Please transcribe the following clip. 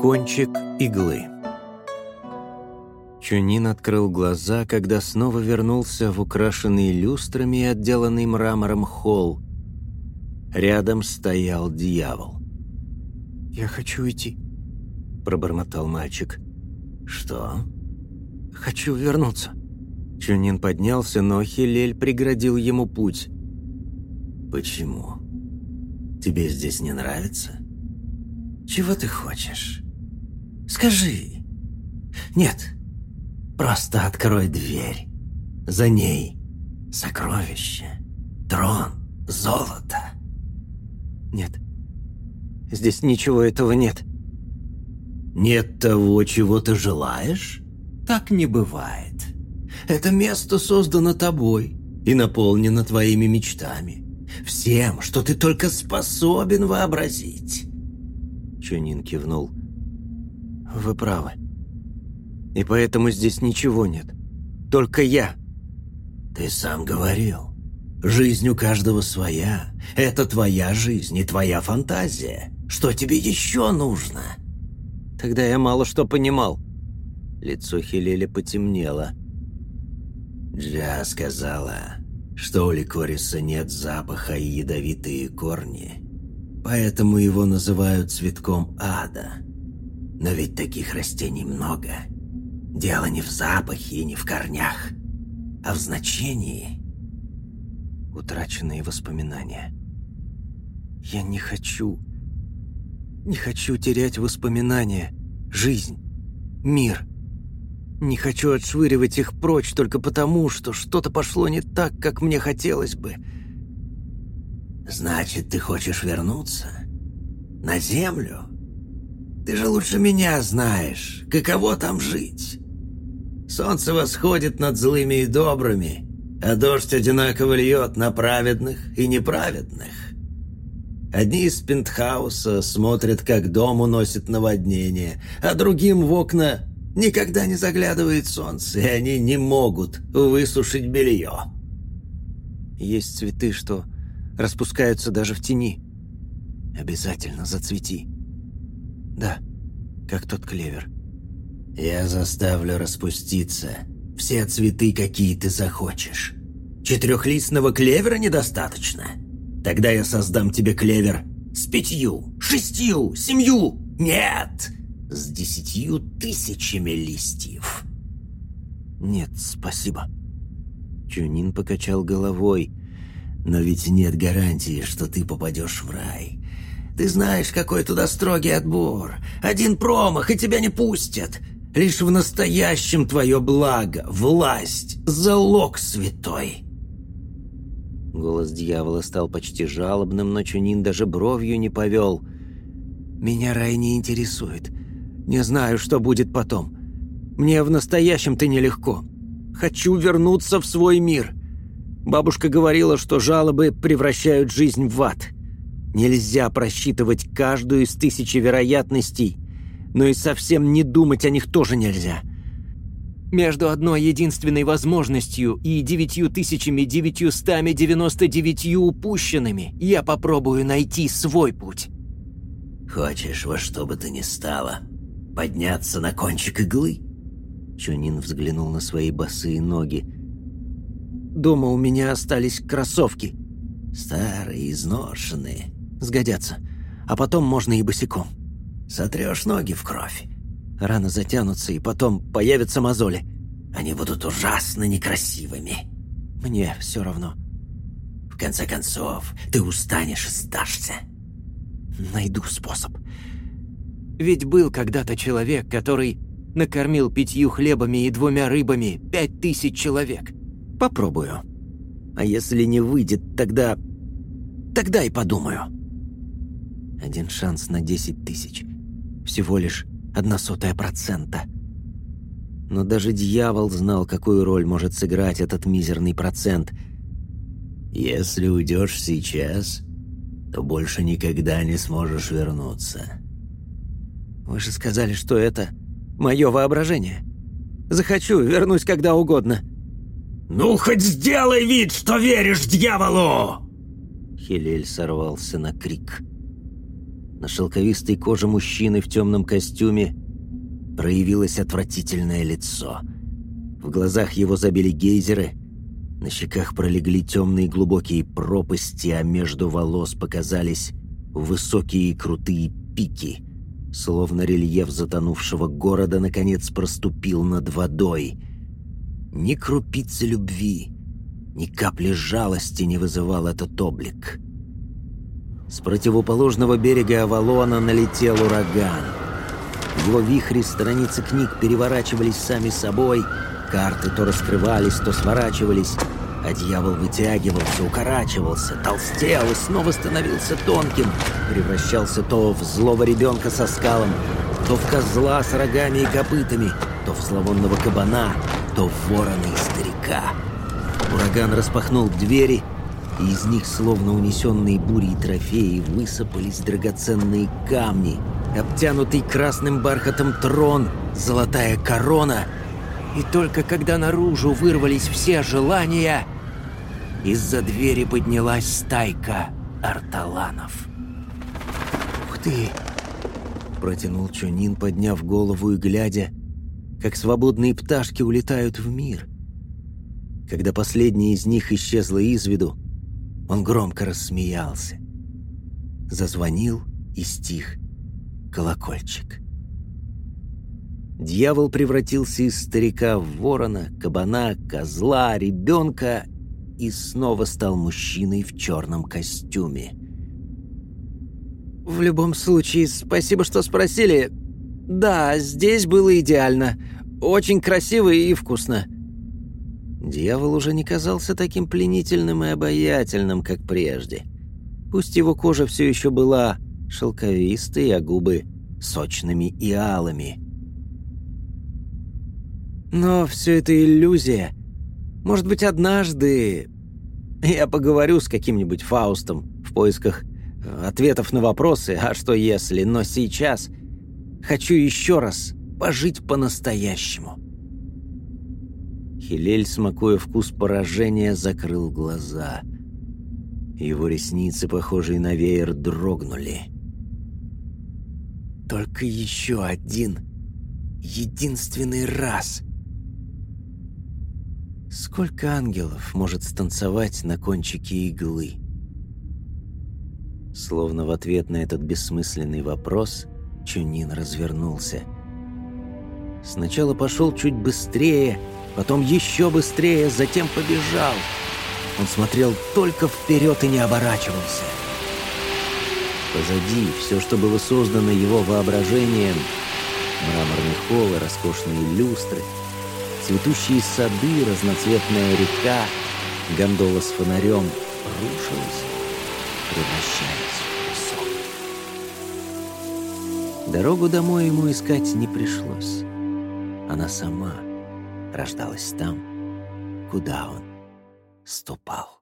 Кончик иглы. Чунин открыл глаза, когда снова вернулся в украшенный люстрами и отделанный мрамором холл. Рядом стоял дьявол. «Я хочу уйти», — пробормотал мальчик. «Что?» «Хочу вернуться». Чунин поднялся, но Хилель преградил ему путь. «Почему? Тебе здесь не нравится? Чего ты хочешь? Скажи. Нет, просто открой дверь. За ней сокровище, трон, золото». «Нет, здесь ничего этого нет». «Нет того, чего ты желаешь? Так не бывает. Это место создано тобой и наполнено твоими мечтами. Всем, что ты только способен вообразить». Чунин кивнул. «Вы правы. И поэтому здесь ничего нет. Только я». «Ты сам говорил. Жизнь у каждого своя. Это твоя жизнь и твоя фантазия. Что тебе еще нужно?» Тогда я мало что понимал. Лицо Хелеля потемнело. Джа сказала, что у ликориса нет запаха и ядовитые корни, поэтому его называют цветком ада. Но ведь таких растений много. Дело не в запахе и не в корнях, а в значении. Утраченные воспоминания. Я не хочу... Не хочу терять воспоминания, жизнь, мир. Не хочу отшвыривать их прочь только потому, что что-то пошло не так, как мне хотелось бы. Значит, ты хочешь вернуться? На землю? Ты же лучше меня знаешь, каково там жить. Солнце восходит над злыми и добрыми, а дождь одинаково льет на праведных и неправедных. Одни из пентхауса смотрят, как дом уносит наводнение, а другим в окна Никогда не заглядывает солнце, и они не могут высушить белье. Есть цветы, что распускаются даже в тени. Обязательно зацвети. Да, как тот клевер. Я заставлю распуститься все цветы, какие ты захочешь. Четырехлистного клевера недостаточно? Тогда я создам тебе клевер с пятью, шестью, семью. Нет! с десятью тысячами листьев. «Нет, спасибо». Чунин покачал головой. «Но ведь нет гарантии, что ты попадешь в рай. Ты знаешь, какой туда строгий отбор. Один промах, и тебя не пустят. Лишь в настоящем твое благо, власть, залог святой». Голос дьявола стал почти жалобным, но Чунин даже бровью не повел. «Меня рай не интересует. Не знаю, что будет потом. Мне в настоящем-то нелегко. Хочу вернуться в свой мир. Бабушка говорила, что жалобы превращают жизнь в ад. Нельзя просчитывать каждую из тысячи вероятностей, но и совсем не думать о них тоже нельзя. Между одной единственной возможностью и девятью тысячами девятьюстами девяносто девятью упущенными я попробую найти свой путь. «Хочешь во что бы то ни стало подняться на кончик иглы?» Чунин взглянул на свои босые ноги. «Дома у меня остались кроссовки». «Старые, изношенные». «Сгодятся. А потом можно и босиком». «Сотрешь ноги в кровь». «Рано затянутся, и потом появятся мозоли». «Они будут ужасно некрасивыми». «Мне все равно». «В конце концов, ты устанешь и сдашься». «Найду способ». Ведь был когда-то человек, который накормил пятью хлебами и двумя рыбами пять тысяч человек. Попробую. А если не выйдет, тогда... Тогда и подумаю. Один шанс на десять тысяч. Всего лишь одна сотая процента. Но даже дьявол знал, какую роль может сыграть этот мизерный процент. «Если уйдешь сейчас, то больше никогда не сможешь вернуться», вы же сказали, что это мое воображение. Захочу, вернусь когда угодно». «Ну, хоть сделай вид, что веришь дьяволу!» Хилель сорвался на крик. На шелковистой коже мужчины в темном костюме проявилось отвратительное лицо. В глазах его забили гейзеры, на щеках пролегли темные глубокие пропасти, а между волос показались высокие крутые пики, словно рельеф затонувшего города наконец проступил над водой. Ни крупицы любви, ни капли жалости не вызывал этот облик. С противоположного берега Авалона налетел ураган. Его вихре страницы книг переворачивались сами собой, карты то раскрывались, то сворачивались, а дьявол вытягивался, укорачивался, толстел и снова становился тонким, превращался то в злого ребенка со скалом, то в козла с рогами и копытами, то в зловонного кабана, то в ворона и старика. Ураган распахнул двери, и из них, словно унесенные бурей трофеи, высыпались драгоценные камни, обтянутый красным бархатом трон, золотая корона — и только когда наружу вырвались все желания, из-за двери поднялась стайка арталанов. «Ух ты!» — протянул Чунин, подняв голову и глядя, как свободные пташки улетают в мир. Когда последняя из них исчезла из виду, он громко рассмеялся. Зазвонил и стих колокольчик. Дьявол превратился из старика в ворона, кабана, козла, ребенка и снова стал мужчиной в черном костюме. «В любом случае, спасибо, что спросили. Да, здесь было идеально. Очень красиво и вкусно». Дьявол уже не казался таким пленительным и обаятельным, как прежде. Пусть его кожа все еще была шелковистой, а губы сочными и алыми. Но все это иллюзия. Может быть, однажды я поговорю с каким-нибудь Фаустом в поисках ответов на вопросы, а что если, но сейчас хочу еще раз пожить по-настоящему. Хилель, смакуя вкус поражения, закрыл глаза. Его ресницы, похожие на веер, дрогнули. Только еще один, единственный раз — Сколько ангелов может станцевать на кончике иглы? Словно в ответ на этот бессмысленный вопрос Чунин развернулся. Сначала пошел чуть быстрее, потом еще быстрее, затем побежал. Он смотрел только вперед и не оборачивался. Позади все, что было создано его воображением, мраморный холл и роскошные люстры — Цветущие сады, разноцветная река, гондола с фонарем рушилась, превращаясь в песок. Дорогу домой ему искать не пришлось. Она сама рождалась там, куда он ступал.